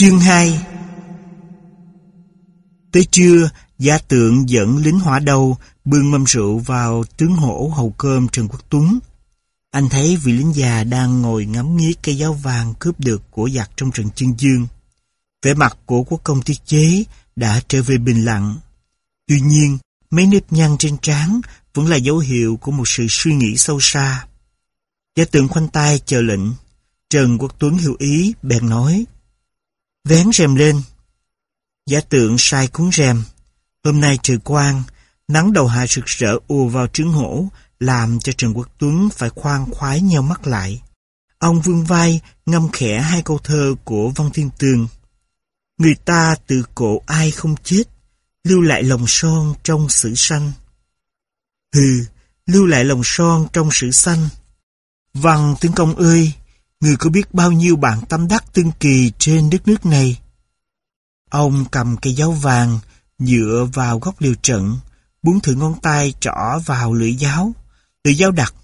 Chương 2 Tới trưa, gia tượng dẫn lính hỏa đầu bưng mâm rượu vào tướng hổ hầu cơm Trần Quốc Tuấn. Anh thấy vị lính già đang ngồi ngắm nghía cây giáo vàng cướp được của giặc trong trận chân dương. Vẻ mặt của quốc công tiết chế đã trở về bình lặng. Tuy nhiên, mấy nếp nhăn trên trán vẫn là dấu hiệu của một sự suy nghĩ sâu xa. Gia tượng khoanh tay chờ lệnh. Trần Quốc Tuấn hiểu ý, bèn nói. Vén rèm lên. Giả tượng sai cuốn rèm. Hôm nay trời quang, nắng đầu hạ rực rỡ ùa vào trứng hổ, làm cho Trần Quốc Tuấn phải khoan khoái nheo mắt lại. Ông vương vai ngâm khẽ hai câu thơ của Văn Thiên Tường. Người ta tự cổ ai không chết, lưu lại lòng son trong sử sanh. Hừ, lưu lại lòng son trong sử sanh. Văn Tướng Công ơi, người có biết bao nhiêu bạn tâm đắc tương kỳ trên đất nước này? Ông cầm cây giáo vàng, dựa vào góc liều trận, muốn thử ngón tay trỏ vào lưỡi giáo. Lưỡi giáo đặt.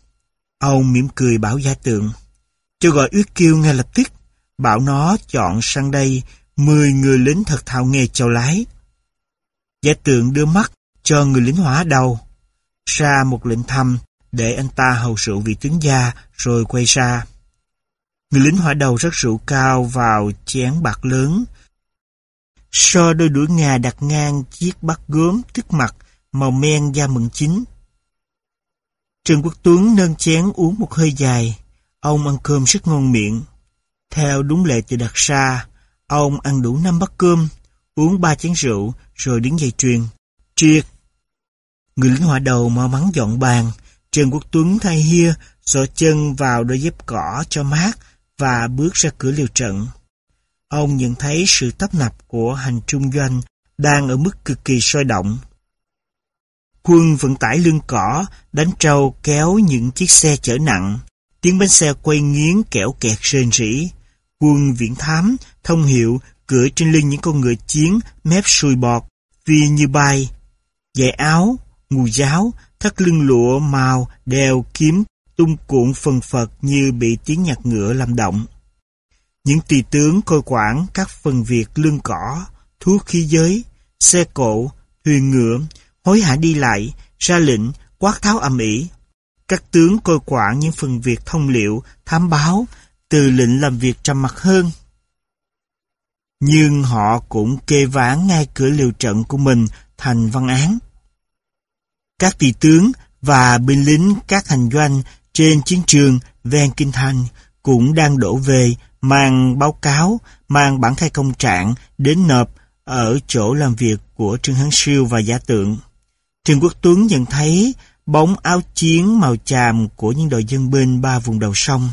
Ông mỉm cười bảo gia tượng. Cho gọi Uyết Kiêu ngay lập tức, bảo nó chọn sang đây 10 người lính thật thạo nghề chào lái. Giả tượng đưa mắt cho người lính hỏa đầu, ra một lệnh thăm để anh ta hầu rượu vị tướng gia rồi quay ra. Người lính hỏa đầu rất rượu cao vào chén bạc lớn, so đôi đuổi ngà đặt ngang chiếc bát gốm tức mặt màu men da mận chín. Trần Quốc Tuấn nâng chén uống một hơi dài, ông ăn cơm rất ngon miệng. Theo đúng lệ từ đặt ra, ông ăn đủ năm bát cơm, uống ba chén rượu rồi đứng dậy truyền. Triệt! Người lính hỏa đầu mau mắn dọn bàn, Trần Quốc Tuấn thay hia, xỏ chân vào đôi dép cỏ cho mát và bước ra cửa liều trận. Ông nhận thấy sự tấp nập của hành trung doanh đang ở mức cực kỳ sôi động. Quân vận tải lưng cỏ đánh trâu kéo những chiếc xe chở nặng, tiếng bánh xe quay nghiến kẻo kẹt rên rỉ. Quân viễn thám, thông hiệu, cửa trên lưng những con ngựa chiến, mép sùi bọt, phi như bay. Dạy áo, ngù giáo, thắt lưng lụa màu, đeo, kiếm, tung cuộn phần phật như bị tiếng nhạc ngựa làm động. Những tỳ tướng coi quản các phần việc lương cỏ, thuốc khí giới, xe cộ, thuyền ngựa, hối hả đi lại, ra lệnh, quát tháo ầm ĩ. Các tướng coi quản những phần việc thông liệu, thám báo, từ lệnh làm việc trầm mặc hơn. Nhưng họ cũng kê ván ngay cửa liều trận của mình thành văn án. Các tỳ tướng và binh lính các hành doanh trên chiến trường ven kinh thành cũng đang đổ về mang báo cáo, mang bản khai công trạng đến nộp ở chỗ làm việc của Trương Hán Siêu và Giả Tượng. Trương Quốc Tuấn nhận thấy bóng áo chiến màu chàm của những đội dân binh ba vùng đầu sông.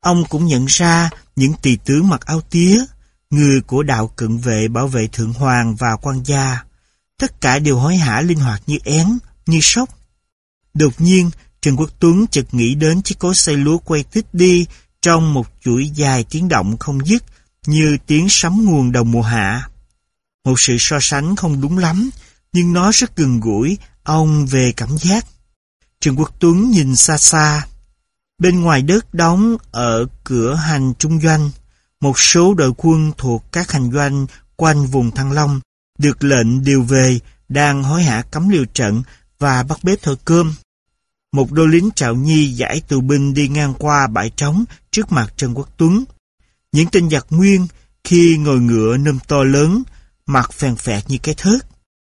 Ông cũng nhận ra những tỳ tướng mặc áo tía, người của đạo cận vệ bảo vệ thượng hoàng và quan gia. Tất cả đều hối hả linh hoạt như én, như sóc. Đột nhiên, Trần Quốc Tuấn chợt nghĩ đến chiếc cối xây lúa quay tích đi trong một chuỗi dài tiếng động không dứt như tiếng sấm nguồn đầu mùa hạ. Một sự so sánh không đúng lắm, nhưng nó rất gần gũi, ông về cảm giác. Trần Quốc Tuấn nhìn xa xa. Bên ngoài đất đóng ở cửa hành trung doanh, một số đội quân thuộc các hành doanh quanh vùng Thăng Long được lệnh điều về đang hối hả cấm liều trận và bắt bếp thợ cơm. Một đôi lính trạo nhi giải tù binh đi ngang qua bãi trống trước mặt Trần Quốc Tuấn. Những tên giặc nguyên khi ngồi ngựa nâm to lớn, mặt phèn phẹt như cái thớt.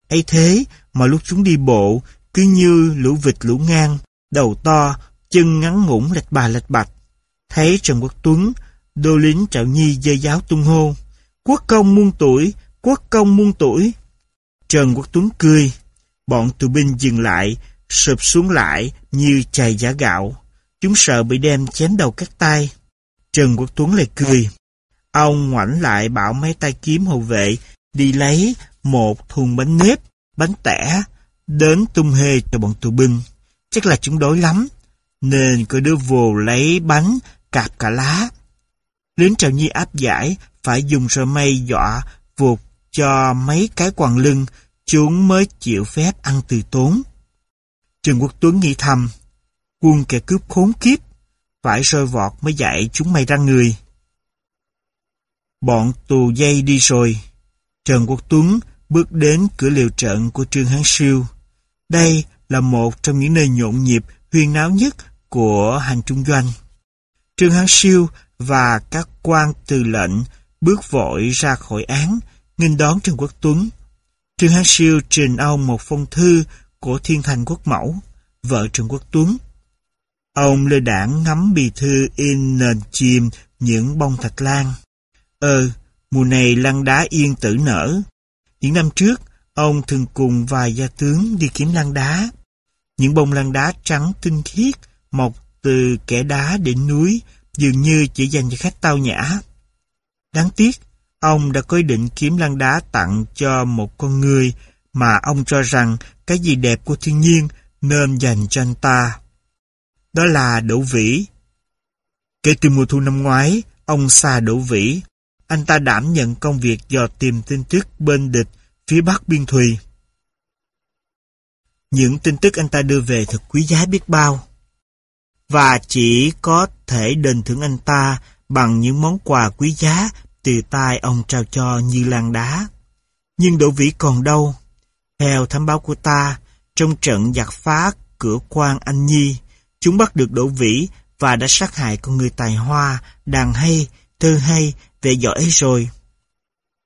ấy thế mà lúc chúng đi bộ, cứ như lũ vịt lũ ngang, đầu to, chân ngắn ngủn lệch bà lệch bạch. Thấy Trần Quốc Tuấn, đô lính trạo nhi dơ giáo tung hô. Quốc công muôn tuổi, quốc công muôn tuổi. Trần Quốc Tuấn cười. Bọn tù binh dừng lại, sụp xuống lại như chày giả gạo. Chúng sợ bị đem chém đầu cắt tay. Trần Quốc Tuấn lại cười. Ông ngoảnh lại bảo mấy tay kiếm hậu vệ đi lấy một thùng bánh nếp, bánh tẻ, đến tung hê cho bọn tù binh. Chắc là chúng đói lắm, nên cứ đưa vồ lấy bánh, cạp cả lá. Lính trào nhi áp giải, phải dùng sợi mây dọa vụt cho mấy cái quàng lưng, chúng mới chịu phép ăn từ tốn. Trần Quốc Tuấn nghĩ thầm, quân kẻ cướp khốn kiếp, phải rơi vọt mới dạy chúng mày ra người. bọn tù dây đi rồi. Trần Quốc Tuấn bước đến cửa liều trận của Trương Hán Siêu. Đây là một trong những nơi nhộn nhịp, huyên náo nhất của hành trung doanh. Trương Hán Siêu và các quan từ lệnh bước vội ra khỏi án, nghênh đón Trần Quốc Tuấn. Trương Hán Siêu trình ông một phong thư của Thiên Thành Quốc Mẫu, vợ Trần Quốc Tuấn. Ông lê đảng ngắm bì thư in nền chìm những bông thạch lan. Ờ, mùa này lăng đá yên tử nở. Những năm trước, ông thường cùng vài gia tướng đi kiếm lăng đá. Những bông lăng đá trắng tinh khiết, mọc từ kẻ đá đến núi, dường như chỉ dành cho khách tao nhã. Đáng tiếc, ông đã có ý định kiếm lăng đá tặng cho một con người mà ông cho rằng cái gì đẹp của thiên nhiên nên dành cho anh ta. Đó là Đỗ Vĩ. Kể từ mùa thu năm ngoái, ông xa Đỗ Vĩ. Anh ta đảm nhận công việc dò tìm tin tức bên địch phía bắc biên thùy. Những tin tức anh ta đưa về thật quý giá biết bao. Và chỉ có thể đền thưởng anh ta bằng những món quà quý giá từ tay ông trao cho như lan đá. Nhưng Đỗ Vĩ còn đâu? Theo thám báo của ta, trong trận giặc phá cửa quan Anh Nhi, chúng bắt được Đỗ Vĩ và đã sát hại con người tài hoa, đàn hay, thơ hay, vệ giỏi rồi.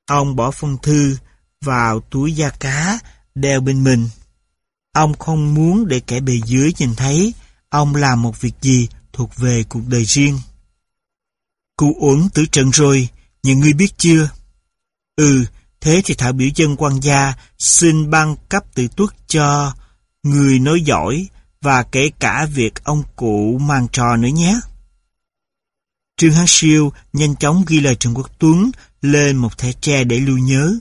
Ông bỏ phong thư vào túi da cá, đeo bên mình. Ông không muốn để kẻ bề dưới nhìn thấy ông làm một việc gì thuộc về cuộc đời riêng. Cụ uẩn tử trận rồi, những người biết chưa? Ừ, thế thì Thảo biểu dân quan gia xin ban cấp tự tuất cho người nói giỏi và kể cả việc ông cụ mang trò nữa nhé. Trương Hán Siêu nhanh chóng ghi lời Trần Quốc Tuấn lên một thẻ tre để lưu nhớ.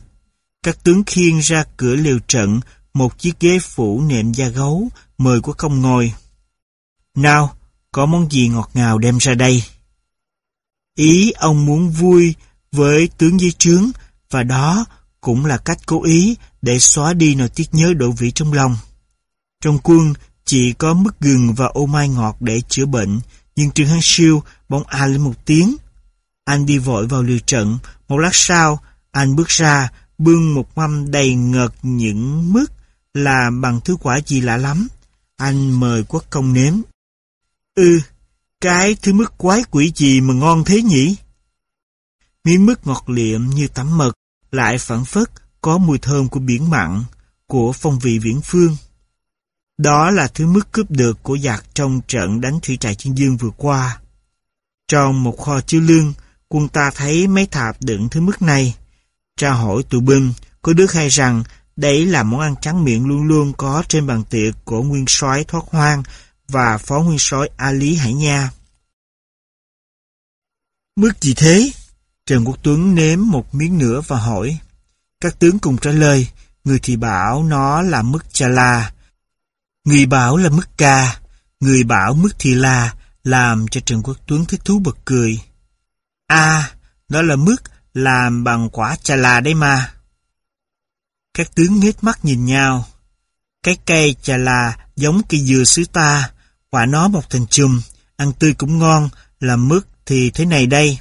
Các tướng khiêng ra cửa liều trận một chiếc ghế phủ nệm da gấu mời quốc công ngồi. Nào, có món gì ngọt ngào đem ra đây? Ý ông muốn vui với tướng dưới trướng và đó cũng là cách cố ý để xóa đi nỗi tiếc nhớ đổ vị trong lòng. Trong quân chỉ có mứt gừng và ô mai ngọt để chữa bệnh, nhưng Trương Hán Siêu bỗng a lên một tiếng. Anh đi vội vào liều trận, một lát sau, anh bước ra, bưng một mâm đầy ngợt những mứt là bằng thứ quả gì lạ lắm. Anh mời quốc công nếm. Ừ, cái thứ mứt quái quỷ gì mà ngon thế nhỉ? Miếng mứt ngọt liệm như tắm mật, lại phản phất có mùi thơm của biển mặn, của phong vị viễn phương. Đó là thứ mứt cướp được của giặc trong trận đánh thủy trại Chiên Dương vừa qua. Trong một kho chứa lương, quân ta thấy mấy thạp đựng thứ mứt này. Tra hỏi tù binh, có đứa khai rằng đấy là món ăn trắng miệng luôn luôn có trên bàn tiệc của nguyên soái thoát hoang và phó nguyên soái A Lý Hải Nha. Mứt gì thế? Trần Quốc Tuấn nếm một miếng nữa và hỏi. Các tướng cùng trả lời, người thì bảo nó là mứt cha la, người bảo là mứt ca, người bảo mứt thì la, làm cho Trần Quốc Tuấn thích thú bật cười. À, đó là mứt làm bằng quả cha la đấy mà. Các tướng nhếch mắt nhìn nhau. Cái cây chà la giống cây dừa xứ ta, quả nó mọc thành chùm, ăn tươi cũng ngon, làm mứt thì thế này đây.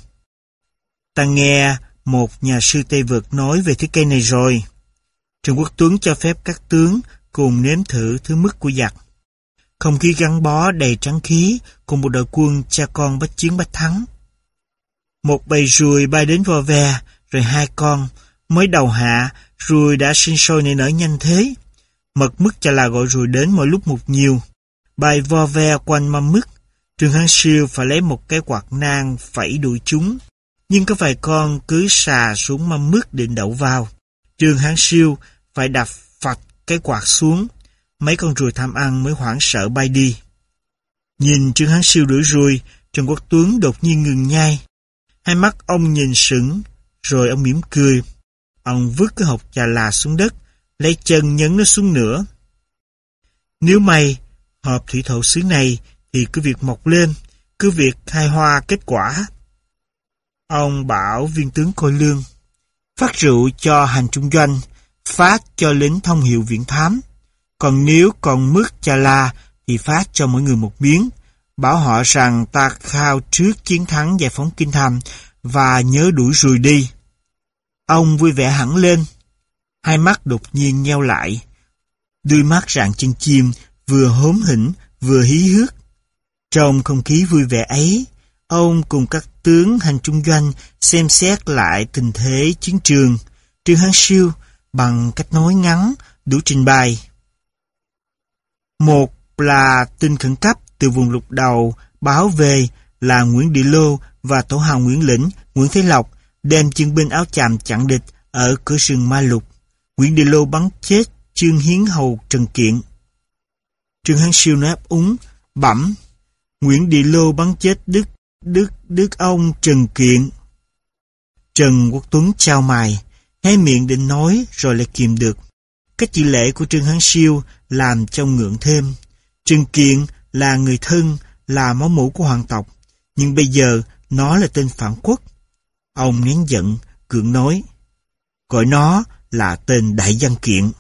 Ta nghe một nhà sư Tây Vực nói về thứ cây này rồi. Trần Quốc Tuấn cho phép các tướng cùng nếm thử thứ mứt của giặc. Không khí gắn bó đầy trắng khí cùng một đội quân cha con bách chiến bách thắng. Một bầy ruồi bay đến vò ve, rồi hai con, mới đầu hạ, ruồi đã sinh sôi nảy nở nhanh thế. Mật mứt chà là gọi ruồi đến mỗi lúc một nhiều. Bay vo ve quanh mâm mứt. trường Hán Siêu phải lấy một cái quạt nang phẩy đuổi chúng. Nhưng có vài con cứ xà xuống mâm mứt định đậu vào. Trương Hán Siêu phải đập phật cái quạt xuống. Mấy con ruồi tham ăn mới hoảng sợ bay đi. Nhìn Trương Hán Siêu đuổi ruồi, Trần Quốc Tuấn đột nhiên ngừng nhai. Hai mắt ông nhìn sững, rồi ông mỉm cười. Ông vứt cái hộp trà là xuống đất, lấy chân nhấn nó xuống nữa. Nếu may, hộp thủy thổ xứ này thì cứ việc mọc lên, cứ việc khai hoa kết quả. Ông bảo viên tướng coi lương, phát rượu cho hành trung doanh, phát cho lính thông hiệu viện thám. Còn nếu còn mức cha la thì phát cho mỗi người một miếng, bảo họ rằng ta khao trước chiến thắng giải phóng kinh thành và nhớ đuổi rùi đi. Ông vui vẻ hẳn lên. Hai mắt đột nhiên nheo lại. Đôi mắt rạng chân chim, vừa hốm hỉnh, vừa hí hước. Trong không khí vui vẻ ấy, ông cùng các tướng hành trung doanh xem xét lại tình thế chiến trường. Trương Hán Siêu bằng cách nói ngắn đủ trình bày. Một là tin khẩn cấp từ vùng lục đầu báo về là Nguyễn Địa Lô và tổ hào Nguyễn Lĩnh, Nguyễn Thế Lộc đem chân binh áo chàm chặn địch ở cửa sừng Ma Lục. Nguyễn Địa Lô bắn chết Trương Hiến Hầu Trần Kiện. Trương Hán Siêu nói áp úng, bẩm. Nguyễn Địa Lô bắn chết Đức, Đức, Đức ông Trần Kiện. Trần Quốc Tuấn trao mài, hé miệng định nói rồi lại kìm được. Cách chỉ lễ của Trương Hán Siêu làm cho ngượng thêm. Trần Kiện là người thân, là máu mũ của hoàng tộc, nhưng bây giờ nó là tên phản quốc. Ông nén giận, cưỡng nói, gọi nó là tên Đại Văn Kiện.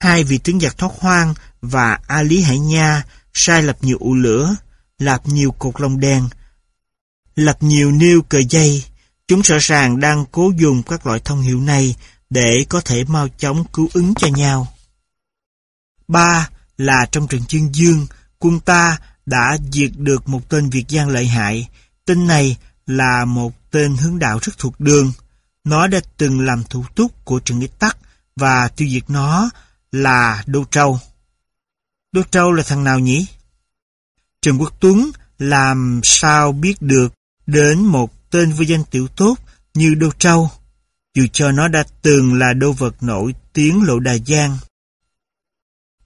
Hai vị tướng giặc thoát hoang và A Lý Hải Nha sai lập nhiều ụ lửa, lập nhiều cột lông đen, lập nhiều nêu cờ dây. Chúng rõ ràng đang cố dùng các loại thông hiệu này để có thể mau chóng cứu ứng cho nhau. Ba là trong trận chương dương, quân ta đã diệt được một tên Việt Giang lợi hại. Tên này là một tên hướng đạo rất thuộc đường. Nó đã từng làm thủ túc của Trần Ích Tắc và tiêu diệt nó là Đô Châu. Đô Châu là thằng nào nhỉ? Trần Quốc Tuấn làm sao biết được đến một tên vô danh tiểu tốt như Đô Châu, dù cho nó đã từng là đô vật nổi tiếng lộ Đà Giang.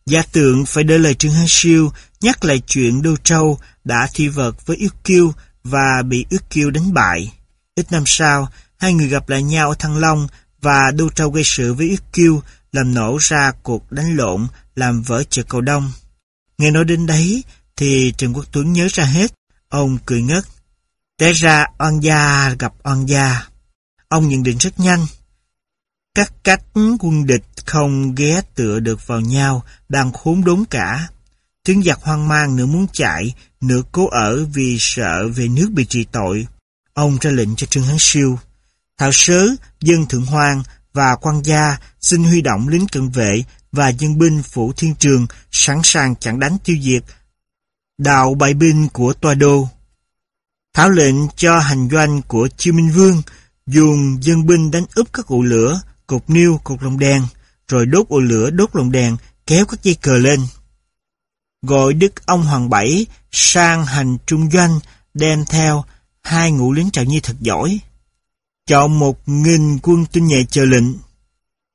giả tượng phải đợi lời Trương Hán Siêu nhắc lại chuyện Đô Châu đã thi vật với Yết Kiêu và bị Yết Kiêu đánh bại. Ít năm sau, hai người gặp lại nhau ở Thăng Long và Đô Châu gây sự với Yết Kiêu làm nổ ra cuộc đánh lộn làm vỡ chợ cầu đông. Nghe nói đến đấy thì Trần Quốc Tuấn nhớ ra hết. Ông cười ngất. Té ra oan gia gặp oan gia. Ông nhận định rất nhanh. Các cách quân địch không ghé tựa được vào nhau, đang khốn đốn cả. Tướng giặc hoang mang nửa muốn chạy, nửa cố ở vì sợ về nước bị trị tội. Ông ra lệnh cho Trương Hán Siêu. Thảo Sớ, dân Thượng Hoang và quan gia xin huy động lính cận vệ và dân binh phủ thiên trường sẵn sàng chặn đánh tiêu diệt đạo bại binh của toa đô. Thảo lệnh cho hành doanh của Chiêu Minh Vương dùng dân binh đánh úp các ụ lửa, cột niêu, cột lồng đèn, rồi đốt ụ lửa, đốt lồng đèn, kéo các dây cờ lên. Gọi Đức ông Hoàng Bảy sang hành trung doanh, đem theo hai ngũ lính trạng nhi thật giỏi. Chọn một nghìn quân tinh nhuệ chờ lệnh.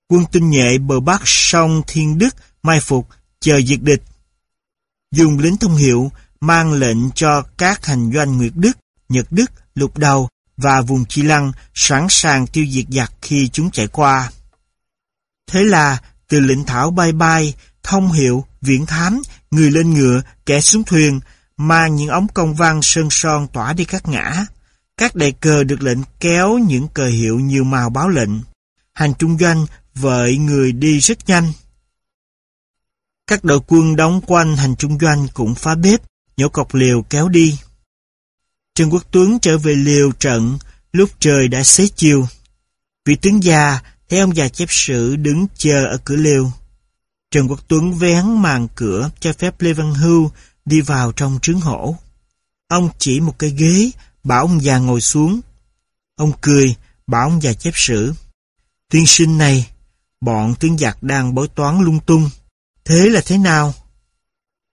Quân tinh nhuệ bờ bắc sông Thiên Đức mai phục chờ diệt địch. Dùng lính thông hiệu mang lệnh cho các hành doanh Nguyệt Đức, Nhật Đức, Lục Đầu và vùng Chi Lăng sẵn sàng tiêu diệt giặc khi chúng chạy qua. Thế là từ lệnh thảo bay bay, thông hiệu, viễn thám, người lên ngựa, kẻ xuống thuyền, mang những ống công văn sơn son tỏa đi các ngã. Các đại cờ được lệnh kéo những cờ hiệu nhiều màu báo lệnh. Hành trung doanh vợi người đi rất nhanh. Các đội quân đóng quanh hành trung doanh cũng phá bếp, nhổ cọc liều kéo đi. Trần Quốc Tuấn trở về liều trận lúc trời đã xế chiều. Vị tướng già thấy ông già chép sử đứng chờ ở cửa liều. Trần Quốc Tuấn vén màn cửa cho phép Lê Văn Hưu đi vào trong trướng hổ. Ông chỉ một cái ghế, bảo ông già ngồi xuống. Ông cười, bảo ông già chép sử. Tiên sinh này, bọn tướng giặc đang bói toán lung tung. Thế là thế nào?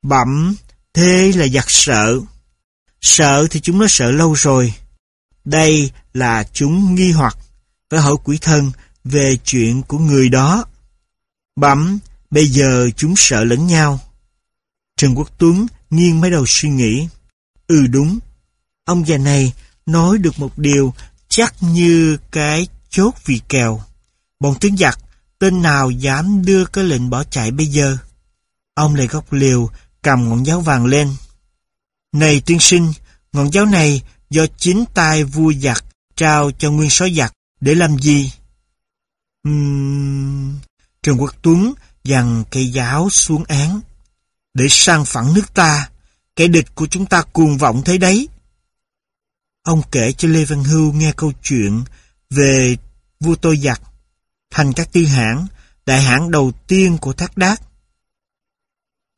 Bẩm, thế là giặc sợ. Sợ thì chúng nó sợ lâu rồi. Đây là chúng nghi hoặc, phải hỏi quỷ thân về chuyện của người đó. Bẩm, bây giờ chúng sợ lẫn nhau. Trần Quốc Tuấn nghiêng mấy đầu suy nghĩ. Ừ đúng, ông già này nói được một điều chắc như cái chốt vì kèo. Bọn tướng giặc, tên nào dám đưa cái lệnh bỏ chạy bây giờ? Ông lại góc liều, cầm ngọn giáo vàng lên. Này tiên sinh, ngọn giáo này do chính tay vua giặc trao cho nguyên sói giặc để làm gì? Uhm... Trần Quốc Tuấn dằn cây giáo xuống án. Để sang phẳng nước ta, kẻ địch của chúng ta cuồng vọng thế đấy. Ông kể cho Lê Văn Hưu nghe câu chuyện về vua tôi giặc, thành các tư hãng, đại hãng đầu tiên của Thác Đác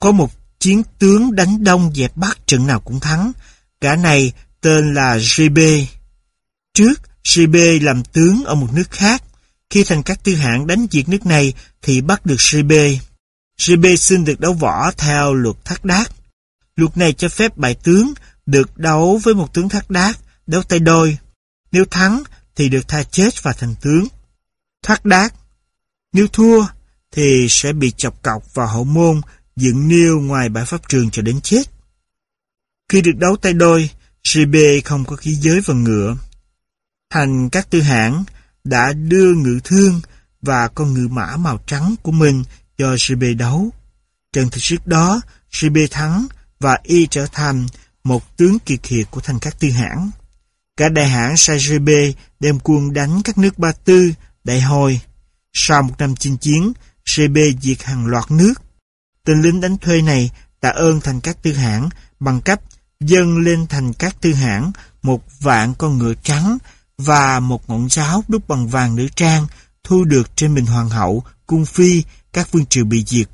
Có một chiến tướng đánh đông dẹp bắc trận nào cũng thắng, cả này tên là Gibe. Trước, Gibe làm tướng ở một nước khác, khi thành các tư hạng đánh diệt nước này thì bắt được Gibe. Gibe xin được đấu võ theo luật Thác Đát. Luật này cho phép bại tướng được đấu với một tướng Thác Đát, đấu tay đôi. Nếu thắng thì được tha chết và thành tướng. Thác Đát. Nếu thua thì sẽ bị chọc cọc vào hậu môn dựng niêu ngoài bãi pháp trường cho đến chết. Khi được đấu tay đôi, Gibe không có khí giới và ngựa. Thành các tư hãng đã đưa ngự thương và con ngựa mã màu trắng của mình cho Gibe đấu. Trận thực sức đó, Gibe thắng và y trở thành một tướng kiệt hiệt của thành các tư hãng. Cả đại hãng Sajebe đem quân đánh các nước Ba Tư, Đại Hồi. Sau một năm chinh chiến, GB diệt hàng loạt nước. Tên lính đánh thuê này tạ ơn thành các tư hãng bằng cách dâng lên thành các tư hãng một vạn con ngựa trắng và một ngọn giáo đúc bằng vàng nữ trang thu được trên mình hoàng hậu, cung phi, các vương triều bị diệt.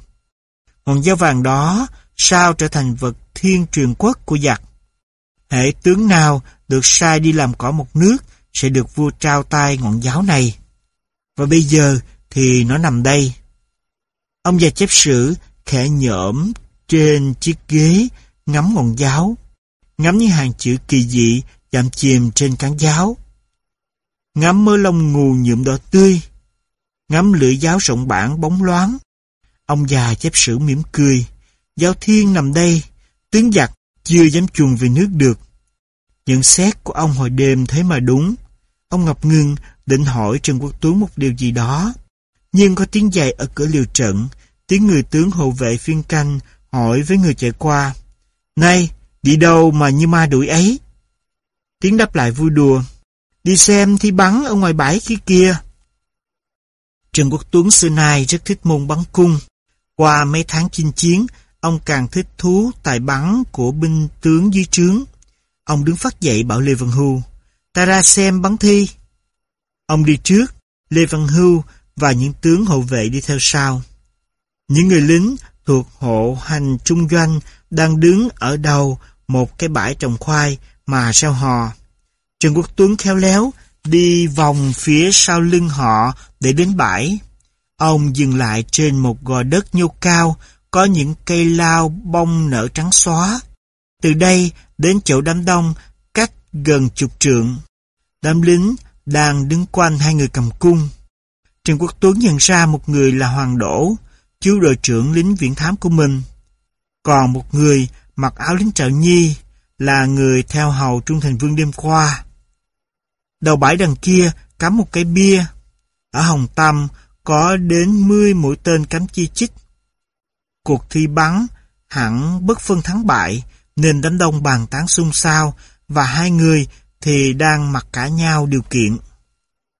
Ngọn giáo vàng đó sao trở thành vật thiên truyền quốc của giặc. Hệ tướng nào được sai đi làm cỏ một nước sẽ được vua trao tay ngọn giáo này. Và bây giờ thì nó nằm đây. Ông già chép sử khẽ nhõm trên chiếc ghế ngắm ngọn giáo, ngắm những hàng chữ kỳ dị chạm chìm trên cán giáo. Ngắm mớ lông ngù nhuộm đỏ tươi, ngắm lưỡi giáo rộng bản bóng loáng. Ông già chép sử mỉm cười, giáo thiên nằm đây, tướng giặc chưa dám chuồn về nước được. Nhận xét của ông hồi đêm thế mà đúng. Ông ngập ngừng định hỏi Trần Quốc Tuấn một điều gì đó. Nhưng có tiếng giày ở cửa liều trận, tiếng người tướng hộ vệ phiên canh hỏi với người chạy qua. Này, đi đâu mà như ma đuổi ấy? Tiếng đáp lại vui đùa. Đi xem thi bắn ở ngoài bãi kia kia. Trần Quốc Tuấn xưa nay rất thích môn bắn cung. Qua mấy tháng chinh chiến, ông càng thích thú tài bắn của binh tướng dưới trướng. Ông đứng phát dậy bảo Lê Văn Hưu, ta ra xem bắn thi. Ông đi trước, Lê Văn Hưu và những tướng hộ vệ đi theo sau. Những người lính thuộc hộ hành trung doanh đang đứng ở đầu một cái bãi trồng khoai mà sao hò. Trần Quốc Tuấn khéo léo đi vòng phía sau lưng họ để đến bãi. Ông dừng lại trên một gò đất nhô cao có những cây lao bông nở trắng xóa. Từ đây đến chỗ đám đông cách gần chục trượng. Đám lính đang đứng quanh hai người cầm cung. Trần Quốc Tuấn nhận ra một người là Hoàng Đỗ, chú đội trưởng lính viễn thám của mình. Còn một người mặc áo lính trợ nhi là người theo hầu Trung Thành Vương đêm qua. Đầu bãi đằng kia cắm một cái bia. Ở Hồng Tâm có đến 10 mũi tên cắm chi chích. Cuộc thi bắn hẳn bất phân thắng bại nên đám đông bàn tán xung sao và hai người thì đang mặc cả nhau điều kiện.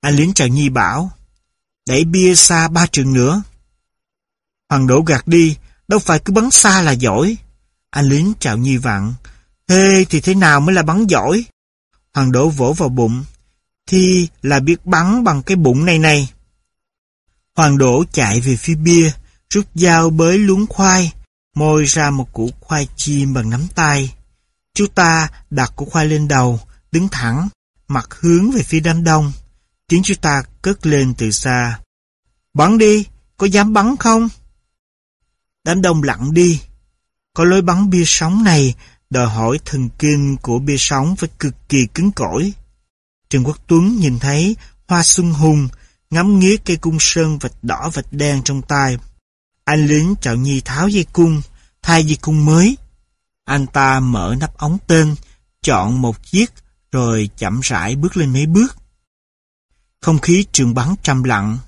Anh lính Trà Nhi bảo, đẩy bia xa ba trường nữa. Hoàng đổ gạt đi, đâu phải cứ bắn xa là giỏi. Anh lính chào Nhi vặn, thế thì thế nào mới là bắn giỏi? Hoàng đổ vỗ vào bụng, thì là biết bắn bằng cái bụng này này. Hoàng đổ chạy về phía bia, rút dao bới luống khoai, môi ra một củ khoai chim bằng nắm tay. Chú ta đặt củ khoai lên đầu, đứng thẳng, mặt hướng về phía đám đông. Tiếng chú ta cất lên từ xa. Bắn đi, có dám bắn không? Đám đông lặng đi. Có lối bắn bia sóng này đòi hỏi thần kinh của bia sóng phải cực kỳ cứng cỏi. Trần Quốc Tuấn nhìn thấy Hoa Xuân Hùng ngắm nghía cây cung sơn vạch đỏ vạch đen trong tay. Anh lính chọn nhi tháo dây cung, thay dây cung mới. Anh ta mở nắp ống tên, chọn một chiếc, rồi chậm rãi bước lên mấy bước. Không khí trường bắn trầm lặng,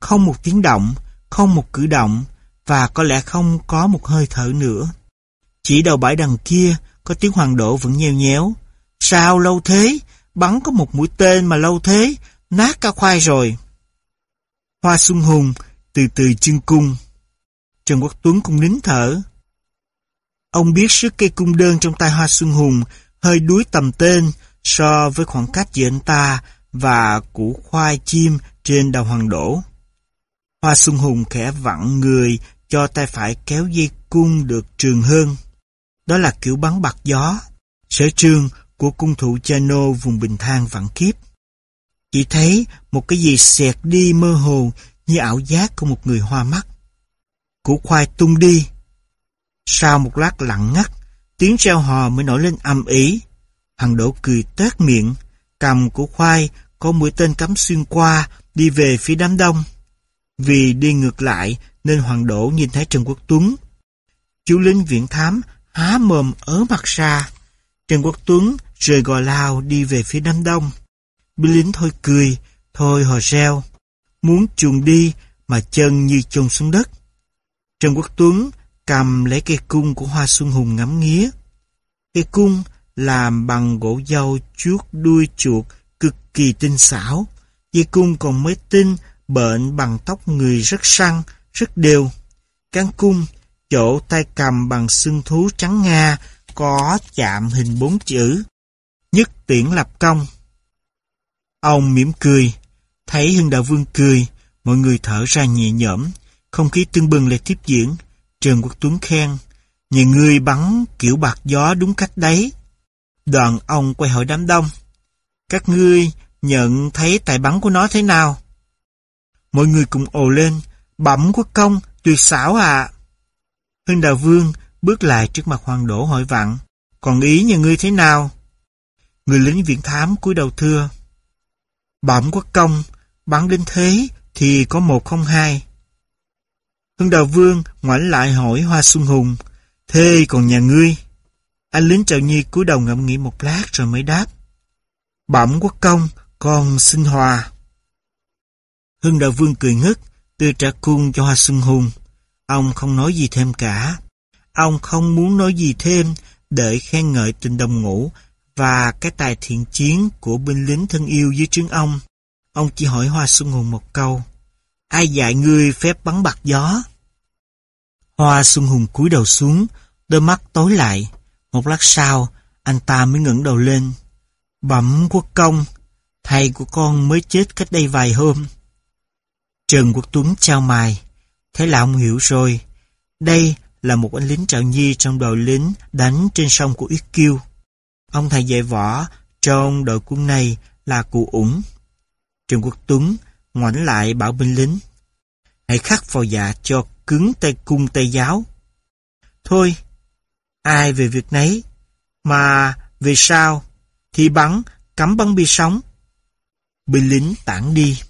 không một tiếng động, không một cử động, và có lẽ không có một hơi thở nữa. Chỉ đầu bãi đằng kia, có tiếng hoàng độ vẫn nheo nhéo. Sao lâu thế? Bắn có một mũi tên mà lâu thế, nát cả khoai rồi. Hoa Xuân Hùng từ từ chân cung. Trần Quốc Tuấn cũng nín thở. Ông biết sức cây cung đơn trong tay Hoa Xuân Hùng hơi đuối tầm tên, so với khoảng cách giữa anh ta và củ khoai chim trên đầu hoàng đổ. Hoa Xuân Hùng khẽ vặn người cho tay phải kéo dây cung được trường hơn. Đó là kiểu bắn bạc gió, sở trường của cung thủ Chano vùng Bình Thang vạn kiếp. Chỉ thấy một cái gì xẹt đi mơ hồ như ảo giác của một người hoa mắt. Củ khoai tung đi. Sau một lát lặng ngắt, tiếng reo hò mới nổi lên âm ý. Hoàng đổ cười tét miệng, cầm củ khoai có mũi tên cắm xuyên qua đi về phía đám đông. Vì đi ngược lại nên Hoàng Đỗ nhìn thấy Trần Quốc Tuấn. Chú lính viện thám há mồm ớ mặt ra. Trần Quốc Tuấn rời gò lao đi về phía đám đông. Binh lính thôi cười, thôi hò reo. Muốn chuồn đi mà chân như chôn xuống đất. Trần Quốc Tuấn cầm lấy cây cung của Hoa Xuân Hùng ngắm nghía. Cây cung làm bằng gỗ dâu chuốt đuôi chuột cực kỳ tinh xảo. Dây cung còn mới tinh, bệnh bằng tóc người rất săn, rất đều. Cán cung, chỗ tay cầm bằng xương thú trắng nga, có chạm hình bốn chữ. Nhất tiễn lập công. Ông mỉm cười, thấy Hưng Đạo Vương cười, mọi người thở ra nhẹ nhõm, không khí tưng bừng lại tiếp diễn. Trần Quốc Tuấn khen, nhà ngươi bắn kiểu bạc gió đúng cách đấy. Đoàn ông quay hỏi đám đông. Các ngươi nhận thấy tài bắn của nó thế nào? Mọi người cùng ồ lên, bẩm quốc công, tuyệt xảo à. Hưng Đào Vương bước lại trước mặt hoàng đỗ hỏi vặn, còn ý nhà ngươi thế nào? Người lính viện thám cúi đầu thưa. Bẩm quốc công, bắn đến thế thì có một không hai. Hưng Đào Vương ngoảnh lại hỏi Hoa Xuân Hùng, thế còn nhà ngươi? Anh lính Trào Nhi cúi đầu ngẫm nghĩ một lát rồi mới đáp. Bẩm quốc công, con xin hòa. Hưng Đạo Vương cười ngất, từ trả cung cho Hoa Xuân Hùng. Ông không nói gì thêm cả. Ông không muốn nói gì thêm để khen ngợi tình đồng ngũ và cái tài thiện chiến của binh lính thân yêu dưới trướng ông. Ông chỉ hỏi Hoa Xuân Hùng một câu. Ai dạy ngươi phép bắn bạc gió? Hoa Xuân Hùng cúi đầu xuống, đôi mắt tối lại. Một lát sau, anh ta mới ngẩng đầu lên. Bẩm quốc công, thầy của con mới chết cách đây vài hôm. Trần Quốc Tuấn trao mài. Thế là ông hiểu rồi. Đây là một anh lính trạo nhi trong đội lính đánh trên sông của Yết Kiêu. Ông thầy dạy võ trong đội quân này là cụ ủng. Trần Quốc Tuấn ngoảnh lại bảo binh lính. Hãy khắc vào dạ cho cứng tay cung tay giáo. Thôi, ai về việc nấy, mà về sao thì bắn, cắm bắn bi sóng. Binh lính tản đi.